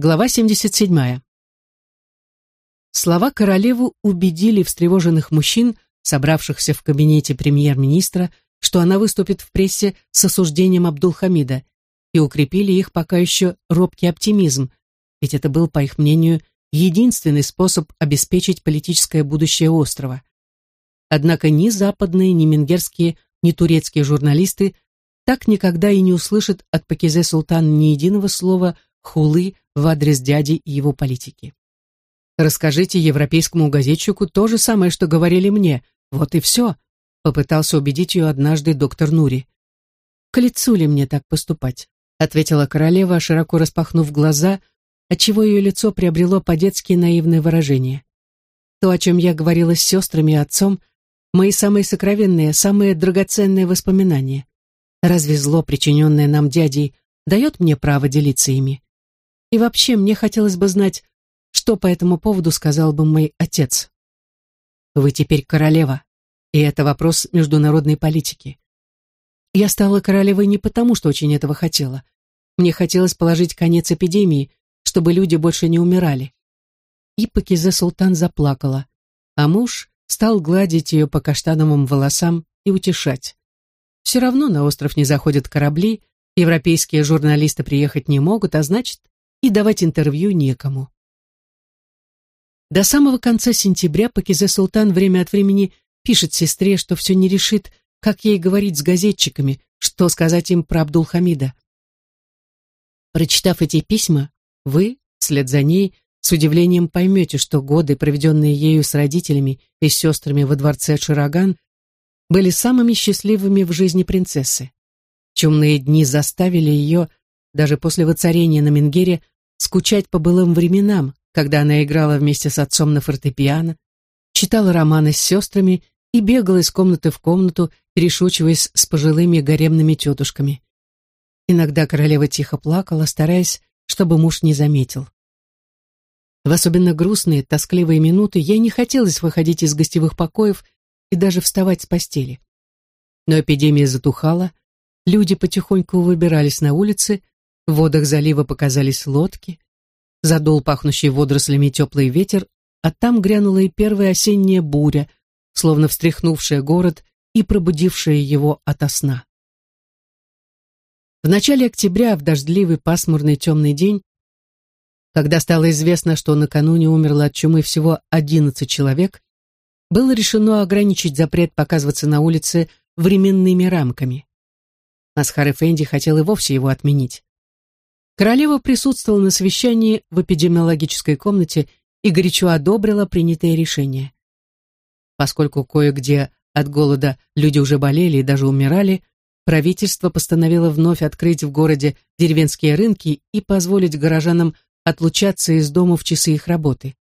Глава 77. Слова королеву убедили встревоженных мужчин, собравшихся в кабинете премьер-министра, что она выступит в прессе с осуждением Абдулхамида, и укрепили их пока еще робкий оптимизм, ведь это был, по их мнению, единственный способ обеспечить политическое будущее острова. Однако ни западные, ни менгерские, ни турецкие журналисты так никогда и не услышат от Пакизе Султана ни единого слова хулы в адрес дяди и его политики. Расскажите европейскому газетчику то же самое, что говорили мне. Вот и все, попытался убедить ее однажды доктор Нури. К лицу ли мне так поступать? ответила королева, широко распахнув глаза, отчего ее лицо приобрело по-детски наивное выражение. То, о чем я говорила с сестрами и отцом, мои самые сокровенные, самые драгоценные воспоминания. Разве зло, причиненное нам дядей, дает мне право делиться ими? И вообще, мне хотелось бы знать, что по этому поводу сказал бы мой отец. Вы теперь королева, и это вопрос международной политики. Я стала королевой не потому, что очень этого хотела. Мне хотелось положить конец эпидемии, чтобы люди больше не умирали. И Пакизе Султан заплакала, а муж стал гладить ее по каштановым волосам и утешать. Все равно на остров не заходят корабли, европейские журналисты приехать не могут, а значит, и давать интервью некому. До самого конца сентября Пакизе Султан время от времени пишет сестре, что все не решит, как ей говорить с газетчиками, что сказать им про Абдулхамида. Прочитав эти письма, вы, вслед за ней, с удивлением поймете, что годы, проведенные ею с родителями и сестрами во дворце Шираган, были самыми счастливыми в жизни принцессы. Темные дни заставили ее даже после воцарения на Менгере, скучать по былым временам, когда она играла вместе с отцом на фортепиано, читала романы с сестрами и бегала из комнаты в комнату, перешучиваясь с пожилыми гаремными тетушками. Иногда королева тихо плакала, стараясь, чтобы муж не заметил. В особенно грустные, тоскливые минуты ей не хотелось выходить из гостевых покоев и даже вставать с постели. Но эпидемия затухала, люди потихоньку выбирались на улицы, в водах залива показались лодки, задул пахнущий водорослями теплый ветер, а там грянула и первая осенняя буря, словно встряхнувшая город и пробудившая его ото сна. В начале октября, в дождливый пасмурный темный день, когда стало известно, что накануне умерло от чумы всего 11 человек, было решено ограничить запрет показываться на улице временными рамками. Асхар Эфенди хотел и вовсе его отменить. Королева присутствовала на совещании в эпидемиологической комнате и горячо одобрила принятое решение. Поскольку кое-где от голода люди уже болели и даже умирали, правительство постановило вновь открыть в городе деревенские рынки и позволить горожанам отлучаться из дома в часы их работы.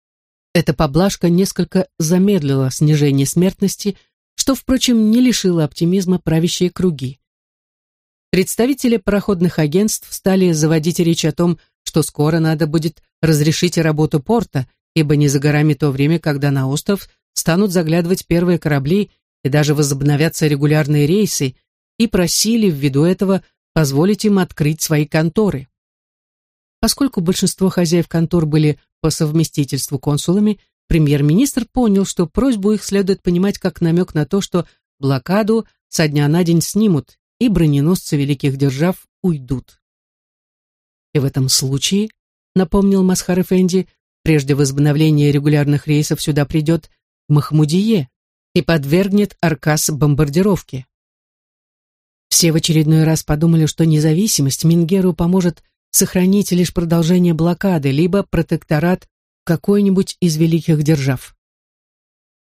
Эта поблажка несколько замедлила снижение смертности, что, впрочем, не лишило оптимизма правящие круги. Представители пароходных агентств стали заводить речь о том, что скоро надо будет разрешить работу порта, ибо не за горами то время, когда на остров станут заглядывать первые корабли и даже возобновятся регулярные рейсы, и просили ввиду этого позволить им открыть свои конторы. Поскольку большинство хозяев контор были по совместительству консулами, премьер-министр понял, что просьбу их следует понимать как намек на то, что блокаду со дня на день снимут и броненосцы великих держав уйдут. И в этом случае, напомнил Масхар Эфенди, прежде возобновления регулярных рейсов сюда придет Махмудие и подвергнет Аркас бомбардировке. Все в очередной раз подумали, что независимость Мингеру поможет сохранить лишь продолжение блокады, либо протекторат какой-нибудь из великих держав.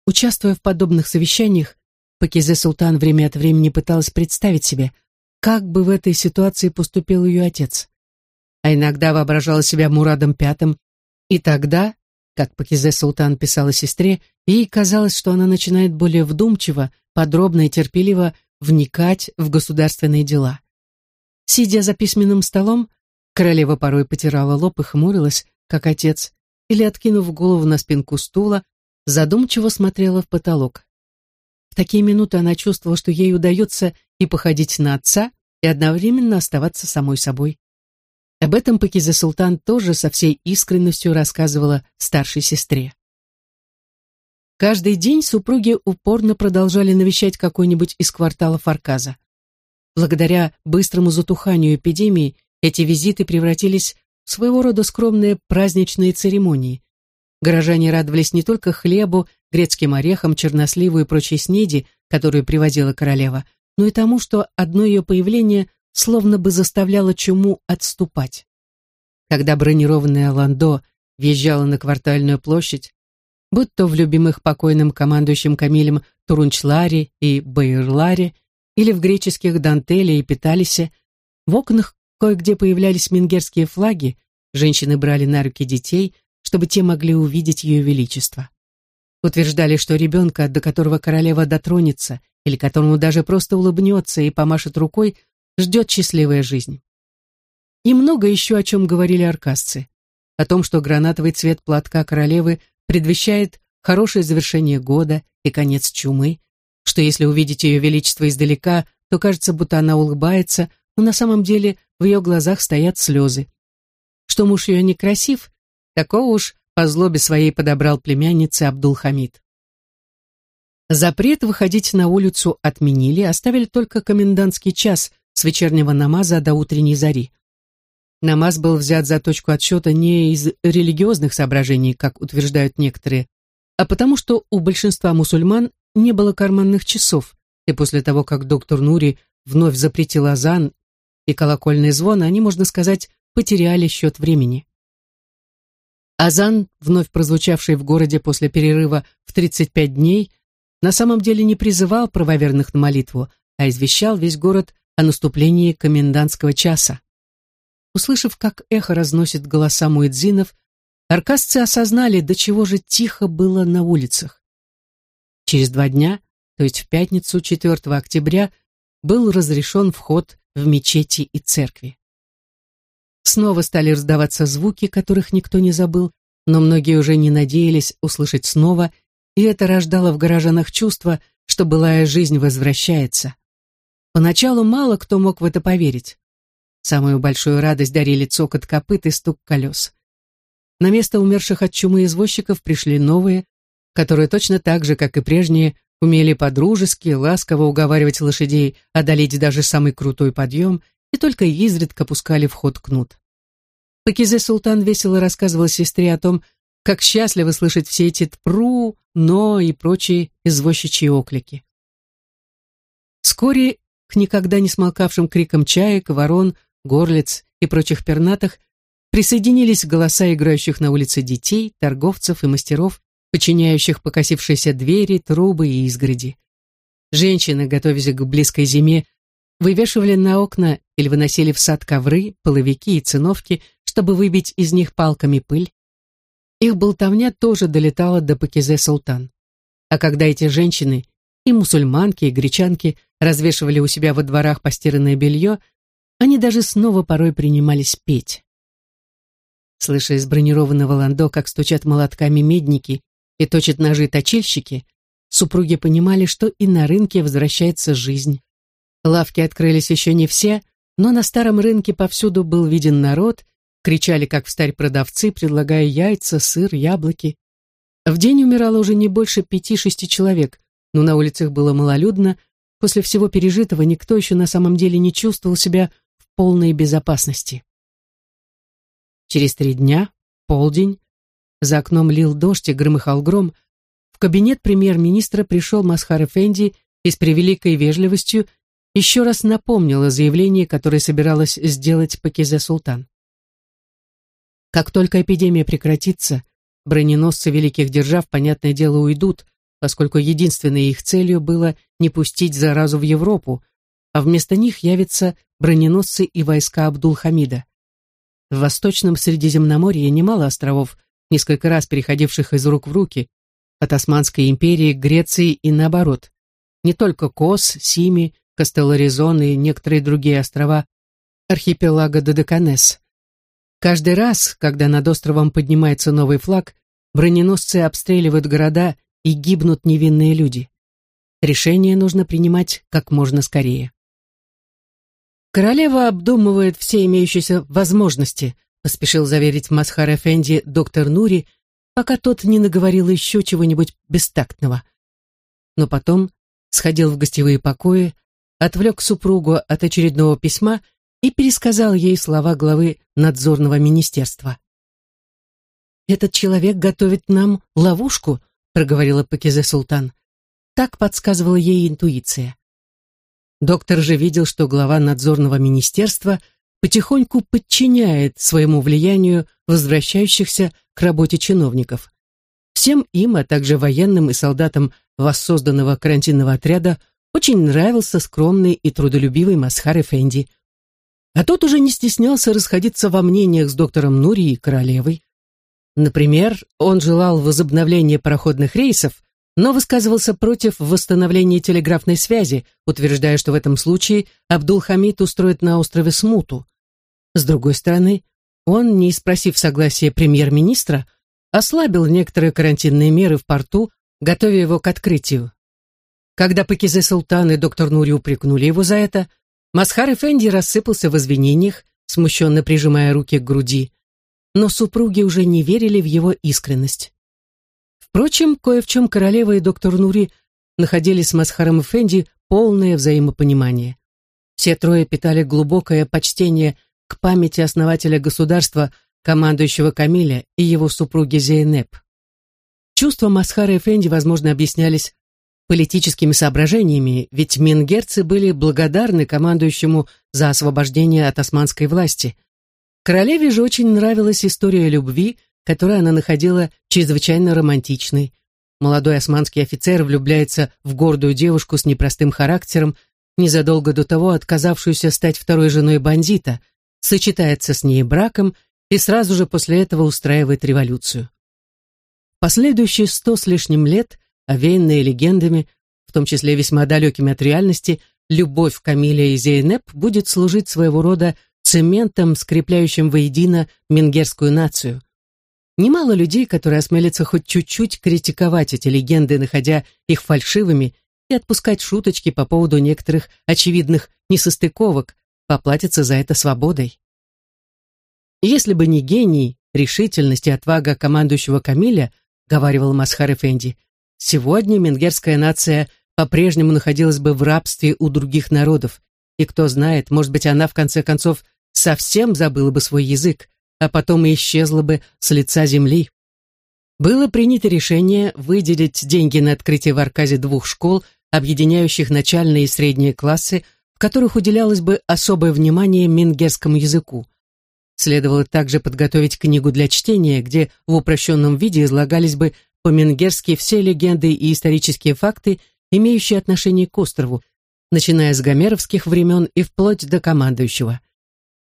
Участвуя в подобных совещаниях, Пакизе Султан время от времени пыталась представить себе, как бы в этой ситуации поступил ее отец. А иногда воображала себя Мурадом Пятым, и тогда, как Пакизе Султан писала сестре, ей казалось, что она начинает более вдумчиво, подробно и терпеливо вникать в государственные дела. Сидя за письменным столом, королева порой потирала лоб и хмурилась, как отец, или, откинув голову на спинку стула, задумчиво смотрела в потолок. В такие минуты она чувствовала, что ей удается и походить на отца, и одновременно оставаться самой собой. Об этом Пакиза Султан тоже со всей искренностью рассказывала старшей сестре. Каждый день супруги упорно продолжали навещать какой-нибудь из кварталов Арказа. Благодаря быстрому затуханию эпидемии эти визиты превратились в своего рода скромные праздничные церемонии. Горожане радовались не только хлебу, грецким орехам, черносливу и прочей снеди, которую привозила королева, но и тому, что одно ее появление словно бы заставляло чуму отступать. Когда бронированная Ландо въезжала на квартальную площадь, будь то в любимых покойным командующим Камилем Турунчларе и Баирларе, или в греческих Дантеле и Питалисе, в окнах кое-где появлялись мингерские флаги, женщины брали на руки детей, чтобы те могли увидеть ее величество. Утверждали, что ребенка, до которого королева дотронется, или которому даже просто улыбнется и помашет рукой, ждет счастливая жизнь. И много еще о чем говорили аркасцы. О том, что гранатовый цвет платка королевы предвещает хорошее завершение года и конец чумы, что если увидеть ее величество издалека, то кажется, будто она улыбается, но на самом деле в ее глазах стоят слезы. Что муж ее некрасив, такого уж по злобе своей подобрал племяннице Абдул-Хамид. Запрет выходить на улицу отменили, оставили только комендантский час с вечернего намаза до утренней зари. Намаз был взят за точку отсчета не из религиозных соображений, как утверждают некоторые, а потому что у большинства мусульман не было карманных часов, и после того, как доктор Нури вновь запретил азан и колокольный звон, они, можно сказать, потеряли счет времени. Азан, вновь прозвучавший в городе после перерыва в 35 дней, на самом деле не призывал правоверных на молитву, а извещал весь город о наступлении комендантского часа. Услышав, как эхо разносит голоса муэдзинов, аркасцы осознали, до чего же тихо было на улицах. Через два дня, то есть в пятницу 4 октября, был разрешен вход в мечети и церкви. Снова стали раздаваться звуки, которых никто не забыл, но многие уже не надеялись услышать снова, и это рождало в горожанах чувство, что былая жизнь возвращается. Поначалу мало кто мог в это поверить. Самую большую радость дарили цокот копыт и стук колес. На место умерших от чумы извозчиков пришли новые, которые точно так же, как и прежние, умели подружески, ласково уговаривать лошадей одолеть даже самый крутой подъем и только изредка пускали в ход кнут. Пакизе Султан весело рассказывал сестре о том, как счастливо слышать все эти тпру, но и прочие извозчичьи оклики. Вскоре к никогда не смолкавшим крикам чаек, ворон, горлиц и прочих пернатых присоединились голоса играющих на улице детей, торговцев и мастеров, подчиняющих покосившиеся двери, трубы и изгороди. Женщины, готовясь к близкой зиме, вывешивали на окна или выносили в сад ковры, половики и циновки, чтобы выбить из них палками пыль. Их болтовня тоже долетала до Пакизе Султан. А когда эти женщины, и мусульманки, и гречанки, развешивали у себя во дворах постиранное белье, они даже снова порой принимались петь. Слыша из бронированного ландо, как стучат молотками медники и точат ножи точильщики, супруги понимали, что и на рынке возвращается жизнь. Лавки открылись еще не все, но на старом рынке повсюду был виден народ, кричали, как встарь продавцы, предлагая яйца, сыр, яблоки. В день умирало уже не больше пяти-шести человек, но на улицах было малолюдно, после всего пережитого никто еще на самом деле не чувствовал себя полной безопасности. Через три дня, полдень, за окном лил дождь и громыхал гром, в кабинет премьер-министра пришел Масхар Эфенди и с превеликой вежливостью еще раз напомнил о заявлении, которое собиралась сделать Пакизе Султан. Как только эпидемия прекратится, броненосцы великих держав, понятное дело, уйдут, поскольку единственной их целью было не пустить заразу в Европу, а вместо них явятся броненосцы и войска Абдул-Хамида. В Восточном Средиземноморье немало островов, несколько раз переходивших из рук в руки, от Османской империи к Греции и наоборот. Не только Кос, Сими, Кастелларизон и некоторые другие острова архипелага Додеканес. Каждый раз, когда над островом поднимается новый флаг, броненосцы обстреливают города и гибнут невинные люди. Решение нужно принимать как можно скорее. Королева обдумывает все имеющиеся возможности, поспешил заверить Масхар Эфенди доктор Нури, пока тот не наговорил еще чего-нибудь бестактного. Но потом сходил в гостевые покои, отвлек супругу от очередного письма и пересказал ей слова главы надзорного министерства. «Этот человек готовит нам ловушку», — проговорила Пакизе Султан. Так подсказывала ей интуиция. Доктор же видел, что глава надзорного министерства потихоньку подчиняет своему влиянию возвращающихся к работе чиновников. Всем им, а также военным и солдатам воссозданного карантинного отряда, очень нравился скромный и трудолюбивый Масхар Эфенди. А тот уже не стеснялся расходиться во мнениях с доктором Нури и королевой. Например, он желал возобновления пароходных рейсов, но высказывался против восстановления телеграфной связи, утверждая, что в этом случае Абдул-Хамид устроит на острове смуту. С другой стороны, он, не спросив согласия премьер-министра, ослабил некоторые карантинные меры в порту, готовя его к открытию. Когда Пакизе Султан и доктор Нури упрекнули его за это, Масхар Эфенди рассыпался в извинениях, смущенно прижимая руки к груди. Но супруги уже не верили в его искренность. Впрочем, кое в чем королева и доктор Нури находили с Масхаром Эфенди полное взаимопонимание. Все трое питали глубокое почтение к памяти основателя государства, командующего Камиля и его супруги Зейнеп. Чувства Масхара Эфенди, возможно, объяснялись политическими соображениями, ведь мингерцы были благодарны командующему за освобождение от османской власти. Королеве же очень нравилась история любви, которую она находила чрезвычайно романтичной. Молодой османский офицер влюбляется в гордую девушку с непростым характером, незадолго до того отказавшуюся стать второй женой бандита, сочетается с ней браком и сразу же после этого устраивает революцию. Последующие сто с лишним лет, овеянные легендами, в том числе весьма далекими от реальности, любовь Камиля и Зейнеп будет служить своего рода цементом, скрепляющим воедино менгерскую нацию – Немало людей, которые осмелятся хоть чуть-чуть критиковать эти легенды, находя их фальшивыми, и отпускать шуточки по поводу некоторых очевидных несостыковок, поплатятся за это свободой. Если бы не гений, решительность и отвага командующего Камиля, говаривал Масхар Эфенди, сегодня менгерская нация по-прежнему находилась бы в рабстве у других народов, и кто знает, может быть, она в конце концов совсем забыла бы свой язык, а потом и исчезла бы с лица земли. Было принято решение выделить деньги на открытие в Арказе двух школ, объединяющих начальные и средние классы, в которых уделялось бы особое внимание мингерскому языку. Следовало также подготовить книгу для чтения, где в упрощенном виде излагались бы по-мингерски все легенды и исторические факты, имеющие отношение к острову, начиная с гомеровских времен и вплоть до командующего.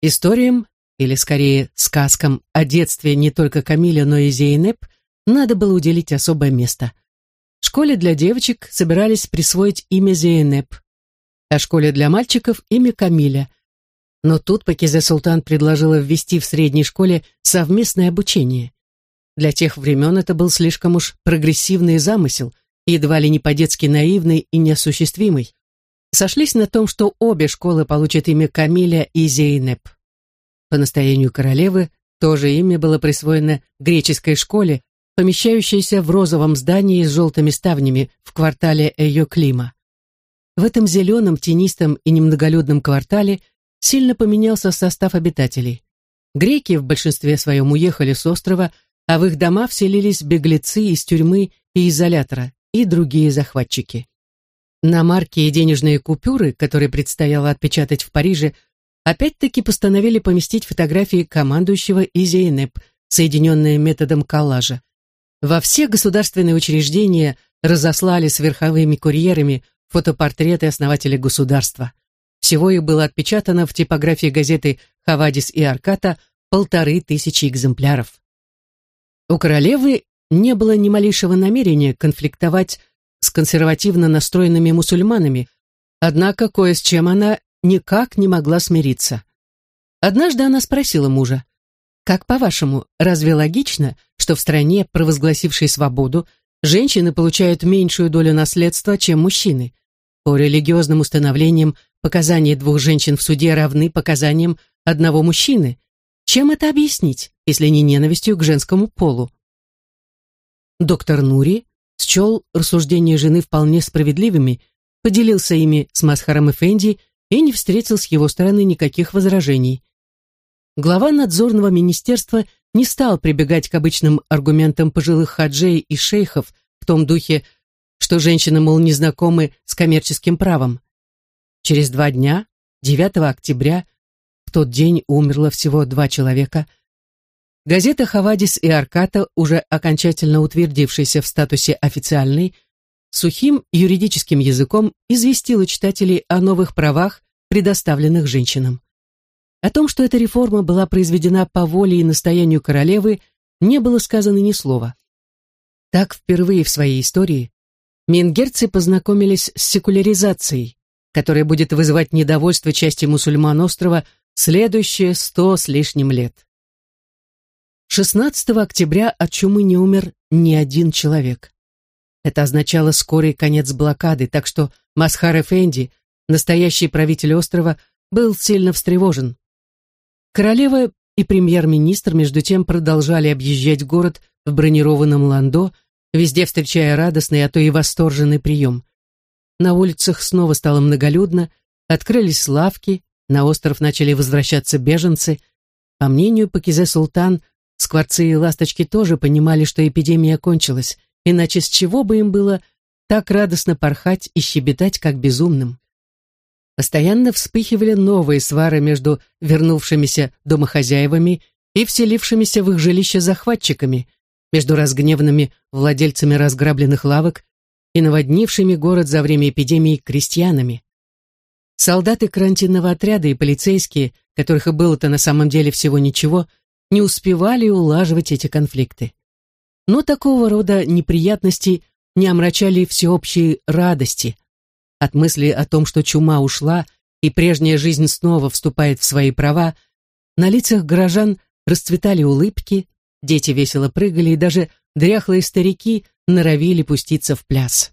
Историям или скорее сказкам о детстве не только Камиля, но и Зейнеп, надо было уделить особое место. В школе для девочек собирались присвоить имя Зейнеп, а школе для мальчиков имя Камиля. Но тут Пакизе Султан предложила ввести в средней школе совместное обучение. Для тех времен это был слишком уж прогрессивный замысел, едва ли не по-детски наивный и неосуществимый. Сошлись на том, что обе школы получат имя Камиля и Зейнеп. По настоянию королевы тоже имя было присвоено греческой школе, помещающейся в розовом здании с желтыми ставнями в квартале Эйо-Клима. В этом зеленом, тенистом и немноголюдном квартале сильно поменялся состав обитателей. Греки в большинстве своем уехали с острова, а в их дома вселились беглецы из тюрьмы и изолятора и другие захватчики. На марки и денежные купюры, которые предстояло отпечатать в Париже, опять-таки постановили поместить фотографии командующего и соединенные методом коллажа. Во все государственные учреждения разослали с верховыми курьерами фотопортреты основателей государства. Всего их было отпечатано в типографии газеты «Хавадис и Арката» полторы тысячи экземпляров. У королевы не было ни малейшего намерения конфликтовать с консервативно настроенными мусульманами, однако кое с чем она никак не могла смириться. Однажды она спросила мужа, «Как по-вашему, разве логично, что в стране, провозгласившей свободу, женщины получают меньшую долю наследства, чем мужчины? По религиозным установлениям показания двух женщин в суде равны показаниям одного мужчины. Чем это объяснить, если не ненавистью к женскому полу? Доктор Нури счел рассуждения жены вполне справедливыми, поделился ими с Масхаром Эфенди и не встретил с его стороны никаких возражений. Глава надзорного министерства не стал прибегать к обычным аргументам пожилых хаджей и шейхов в том духе, что женщины, мол, не знакомы с коммерческим правом. Через два дня, 9 октября, в тот день умерло всего два человека – Газета «Хавадис» и «Арката», уже окончательно утвердившаяся в статусе официальной, сухим юридическим языком известила читателей о новых правах, предоставленных женщинам. О том, что эта реформа была произведена по воле и настоянию королевы, не было сказано ни слова. Так впервые в своей истории мингерцы познакомились с секуляризацией, которая будет вызывать недовольство части мусульман острова следующие сто с лишним лет. 16 октября от чумы не умер ни один человек. Это означало скорый конец блокады, так что Масхар Эфенди, настоящий правитель острова, был сильно встревожен. Королева и премьер-министр между тем продолжали объезжать город в бронированном ландо, везде встречая радостный, а то и восторженный прием. На улицах снова стало многолюдно, открылись лавки, на остров начали возвращаться беженцы. По мнению Пакизе Султан, Скворцы и ласточки тоже понимали, что эпидемия кончилась, иначе с чего бы им было так радостно порхать и щебетать, как безумным. Постоянно вспыхивали новые свары между вернувшимися домохозяевами и вселившимися в их жилище захватчиками, между разгневанными владельцами разграбленных лавок и наводнившими город за время эпидемии крестьянами. Солдаты карантинного отряда и полицейские, которых и было-то на самом деле всего ничего, не успевали улаживать эти конфликты. Но такого рода неприятности не омрачали всеобщей радости. От мысли о том, что чума ушла и прежняя жизнь снова вступает в свои права, на лицах горожан расцветали улыбки, дети весело прыгали, и даже дряхлые старики норовили пуститься в пляс.